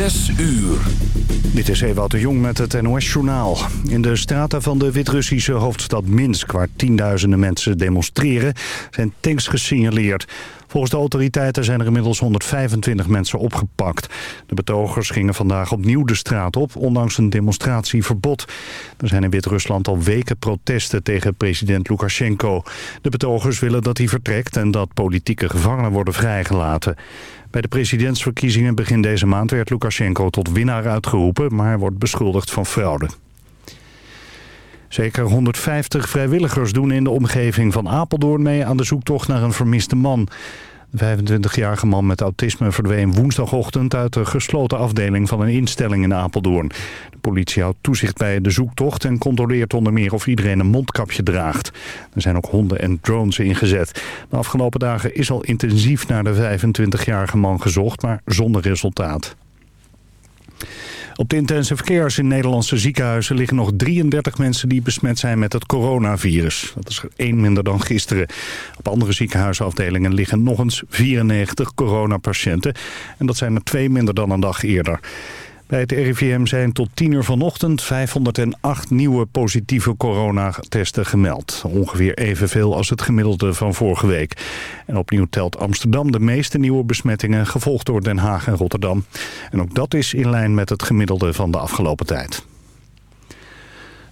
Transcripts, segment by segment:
Zes uur. Dit is Ewout de Jong met het NOS-journaal. In de straten van de Wit-Russische hoofdstad Minsk... waar tienduizenden mensen demonstreren, zijn tanks gesignaleerd. Volgens de autoriteiten zijn er inmiddels 125 mensen opgepakt. De betogers gingen vandaag opnieuw de straat op, ondanks een demonstratieverbod. Er zijn in Wit-Rusland al weken protesten tegen president Lukashenko. De betogers willen dat hij vertrekt en dat politieke gevangenen worden vrijgelaten. Bij de presidentsverkiezingen begin deze maand werd Lukashenko tot winnaar uitgeroepen, maar wordt beschuldigd van fraude. Zeker 150 vrijwilligers doen in de omgeving van Apeldoorn mee aan de zoektocht naar een vermiste man. De 25-jarige man met autisme verdween woensdagochtend uit de gesloten afdeling van een instelling in Apeldoorn. De politie houdt toezicht bij de zoektocht en controleert onder meer of iedereen een mondkapje draagt. Er zijn ook honden en drones ingezet. De afgelopen dagen is al intensief naar de 25-jarige man gezocht, maar zonder resultaat. Op de intensive cares in Nederlandse ziekenhuizen liggen nog 33 mensen die besmet zijn met het coronavirus. Dat is er één minder dan gisteren. Op andere ziekenhuisafdelingen liggen nog eens 94 coronapatiënten. En dat zijn er twee minder dan een dag eerder. Bij het RIVM zijn tot 10 uur vanochtend 508 nieuwe positieve coronatesten gemeld. Ongeveer evenveel als het gemiddelde van vorige week. En opnieuw telt Amsterdam de meeste nieuwe besmettingen, gevolgd door Den Haag en Rotterdam. En ook dat is in lijn met het gemiddelde van de afgelopen tijd.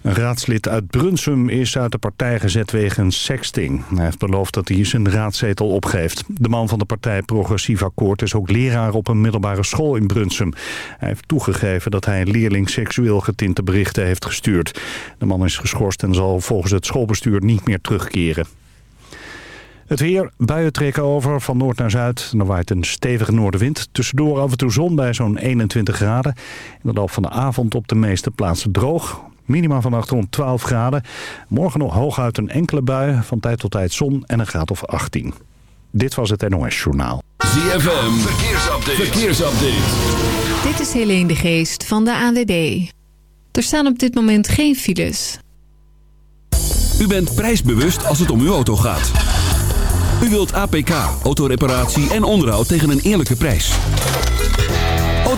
Een raadslid uit Brunsum is uit de partij gezet wegens sexting. Hij heeft beloofd dat hij zijn raadzetel opgeeft. De man van de partij Progressief Akkoord is ook leraar op een middelbare school in Brunsum. Hij heeft toegegeven dat hij een leerling seksueel getinte berichten heeft gestuurd. De man is geschorst en zal volgens het schoolbestuur niet meer terugkeren. Het weer, buien trekken over van noord naar zuid. Er waait een stevige noordenwind. Tussendoor af en toe zon bij zo'n 21 graden. In de loop van de avond op de meeste plaatsen droog. Minima vannacht rond 12 graden. Morgen nog hooguit een enkele bui. Van tijd tot tijd zon en een graad of 18. Dit was het NOS Journaal. ZFM, verkeersupdate. verkeersupdate. Dit is Helene de Geest van de ANWB. Er staan op dit moment geen files. U bent prijsbewust als het om uw auto gaat. U wilt APK, autoreparatie en onderhoud tegen een eerlijke prijs.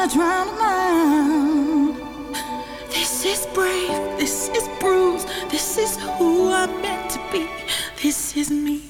gonna drown a mind. This is brave, this is bruised, this is who I'm meant to be, this is me.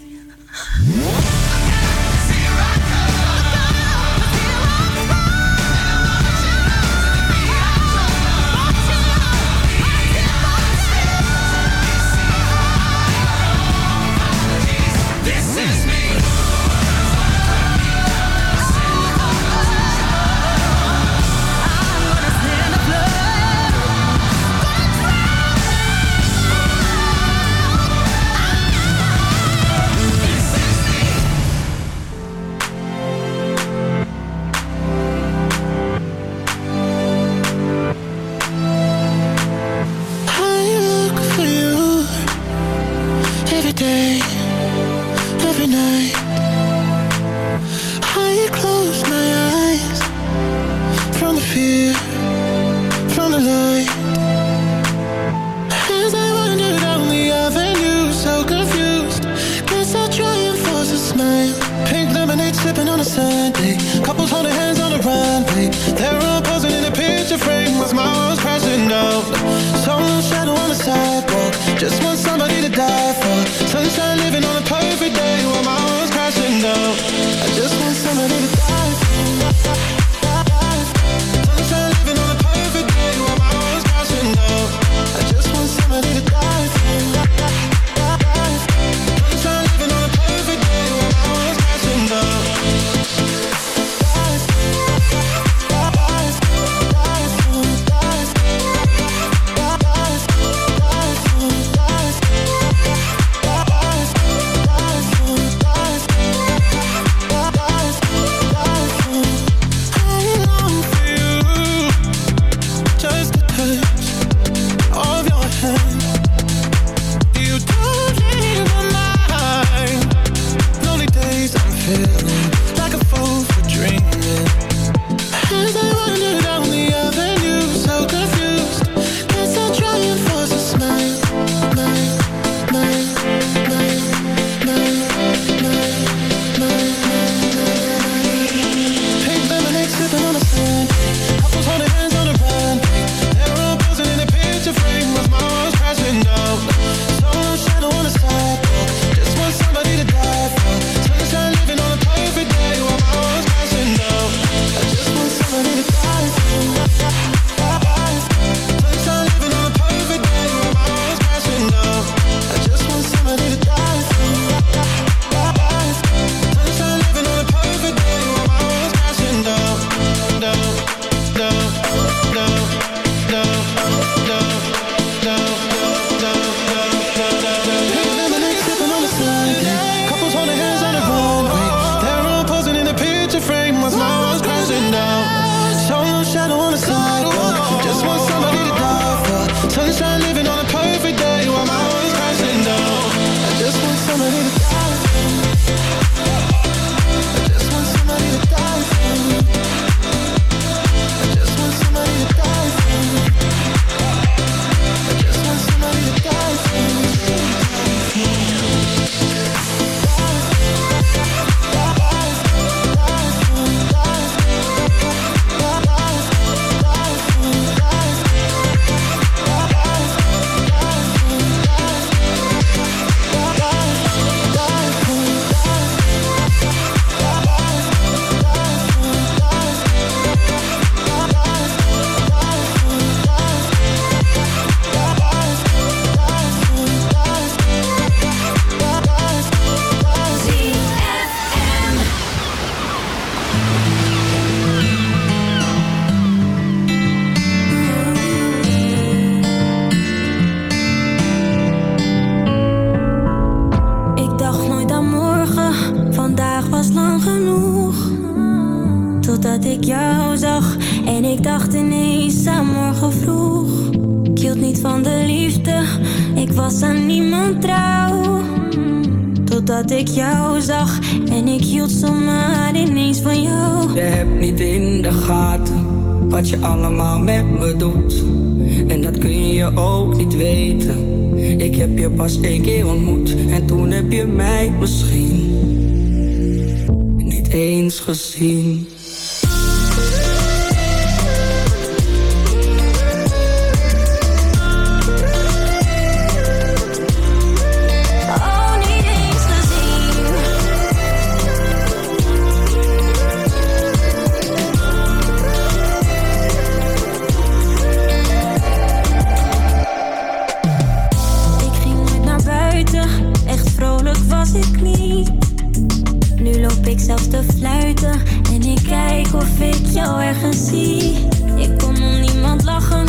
Ergens zie. Ik kon om niemand lachen,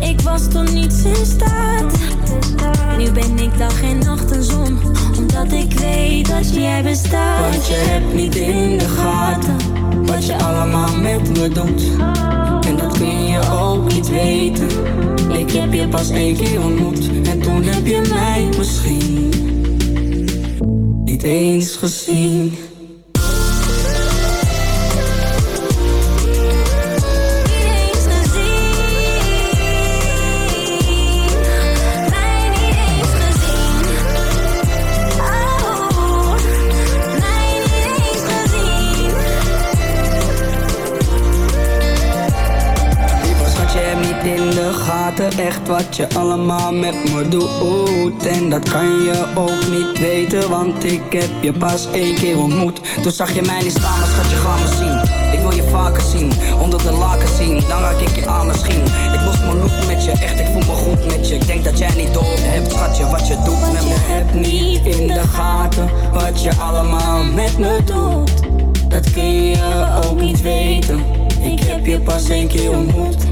ik was tot niets in staat. Nu ben ik dag en nacht een zon, omdat ik weet dat jij bestaat. Want je hebt niet in de gaten wat je allemaal met me doet. En dat kun je ook niet weten. Ik heb je pas één keer ontmoet en toen heb je mij misschien niet eens gezien. Echt wat je allemaal met me doet. En dat kan je ook niet weten, want ik heb je pas één keer ontmoet. Toen zag je mij niet staan, maar schat, je gaat me zien. Ik wil je vaker zien, onder de laken zien, dan raak ik je aan misschien. Ik los mijn look met je, echt, ik voel me goed met je. Ik denk dat jij niet door hebt, schatje, wat je doet met me Je hebt niet in de gaten. wat je allemaal met me doet Dat kun je ook niet weten. ik heb je pas één keer ontmoet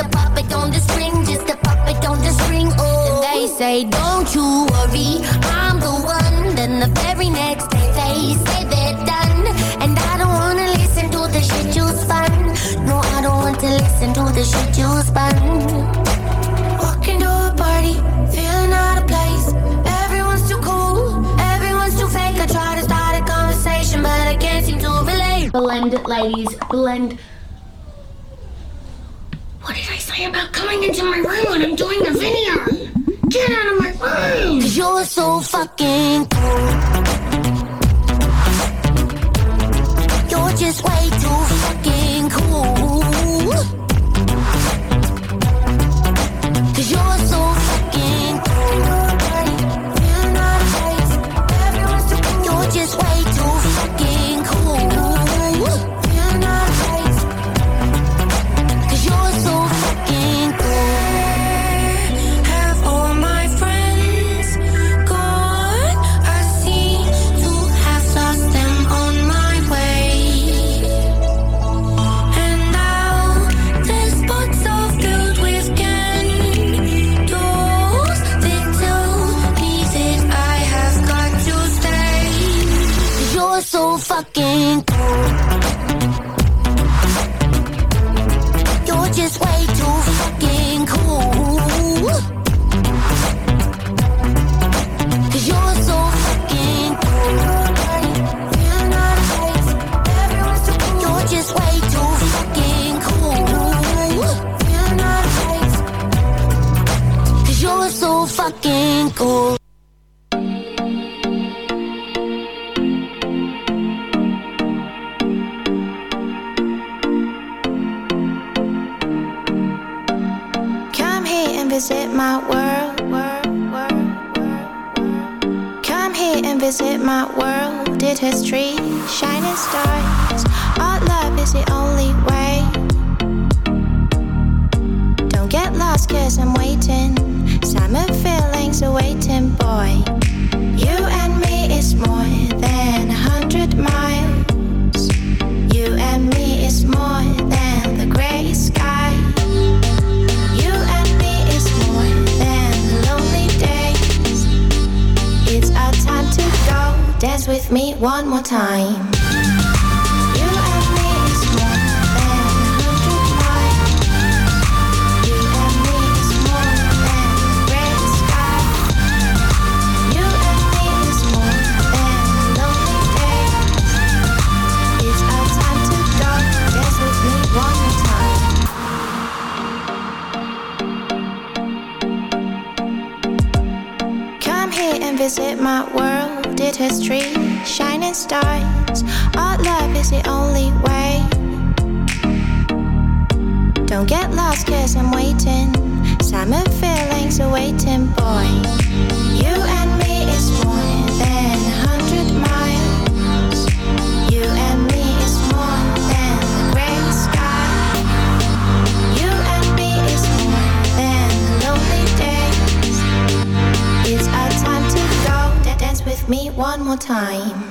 say, Don't you worry, I'm the one. Then the very next day they say they're done. And I don't wanna listen to the shit you spun. No, I don't want to listen to the shit you spun. Walking to a party, feeling out of place. Everyone's too cool, everyone's too fake. I try to start a conversation, but I can't seem to relate. Blend it, ladies, blend. What did I say about coming into my room when I'm doing a video? Get out of my mind. You're so fucking cool. You're just way too fucking cool. fucking more time.